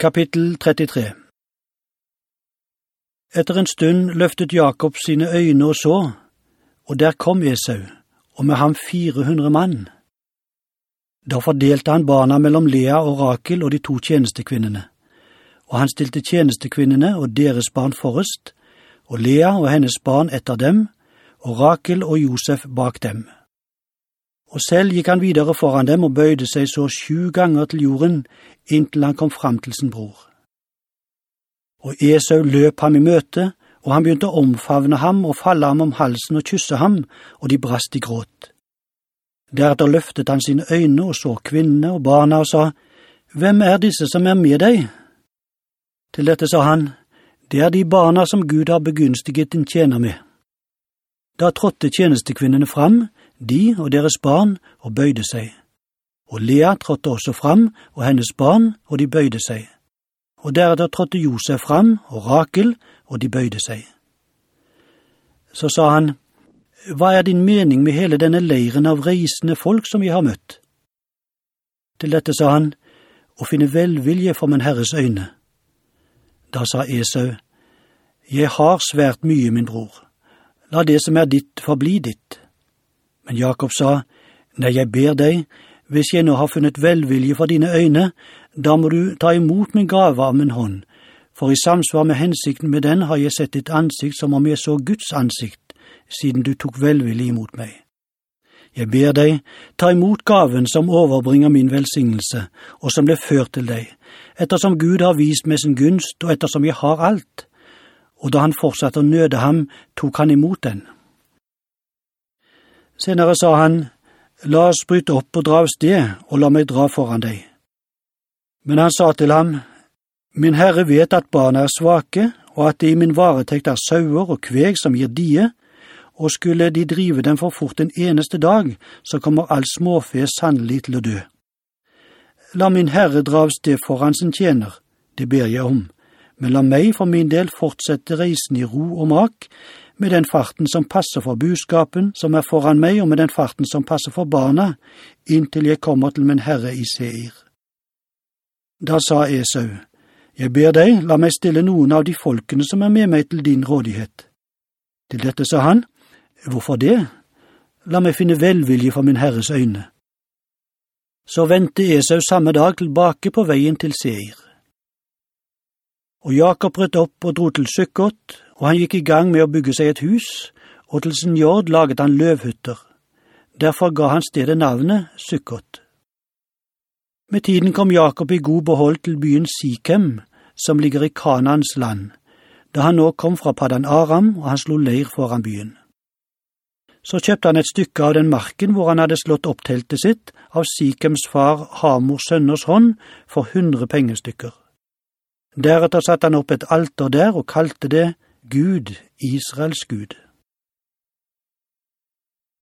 Kapittel 33 Etter en stund løftet Jakob sine øyne og så, og der kom Esau, og med ham 400 mann. Da fordelte han barna mellom Lea og Rakel og de to tjenestekvinnene, og han stilte tjenestekvinnene og deres barn forrest, og Lea og hennes barn etter dem, og Rakel og Josef bak dem. Og selv gikk han videre foran dem og bøyde seg så sju ganger til jorden inntil han kom fram til sin bror. Og Esau løp ham i møte, og han begynte å omfavne ham og falle ham om halsen og kysse ham, og de brast i gråt. Deretter løftet han sine øyne og så kvinnene og barna og sa, Hvem er disse som er med deg? Til dette sa han, Det er de barna som Gud har begunstiget din tjener med. Da trådte tjenestekvinnene fram, de og deres barn, og bøyde seg. Og Lea trådte også fram, og hennes barn, og de bøyde seg. Og deretter trådte Josef fram, og Rakel, og de bøyde seg. Så sa han, Hva er din mening med hele denne leiren av reisende folk som vi har møtt? Til dette sa han, Å finne velvilje for min Herres øyne. Da sa Esau, Jeg har svært mye, min bror. La det som er ditt, forbli ditt. Men Jakob sa, Nei, jeg ber deg, hvis jeg nå har funnet velvilje for dine øyne, da må du ta imot min gave av min hånd, for i samsvar med hensikten med den har jeg sett ditt ansikt som om jeg så Guds ansikt, siden du tok velvillig imot meg. Jeg ber deg, ta imot gaven som overbringer min velsignelse, og som ble ført til deg, ettersom Gud har vist meg sin gunst, og ettersom jeg har alt. Og da han fortsatte å nøde ham, tok han imot den. Senere sa han, La oss bryte opp og dra av sted, og la meg dra foran deg. Men han sa til ham, Min Herre vet at barna er svake, og at det i min varetekt er sauer og kveg som gir die, og skulle de drive dem for fort en eneste dag, så kommer all småfe sannelig til å dø. La min Herre dra av sted foran sin tjener, det ber jeg om, men la meg for min del fortsette reisen i ro og mak, med den farten som passer for buskapen som er foran meg, og med den farten som passer for barna, inntil jeg kommer til min Herre i Seir. Da sa Esau, Jeg ber deg, la meg stille noen av de folkene som er med meg til din rådighet. Til dette sa han, Hvorfor det? La meg finne velvilje for min Herres øyne. Så vendte Esau samme dag tilbake på veien til Seir. Og Jakob brøt opp og dro til Sukkot, og han gikk i gang med å bygge seg et hus, og til sin jord laget han løvhytter. Derfor ga han stedet navnet Sukkot. Med tiden kom Jakob i god behold til byen Sikhem, som ligger i Kanans land, da han nå kom fra Padan Aram og han slo leir foran byen. Så kjøpte han et stykke av den marken hvor han hadde slått opp teltet sitt av Sikhems far Hamors sønners hånd for hundre pengestykker. Deretter satte han opp et alter der og kalte det Gud, Israels Gud.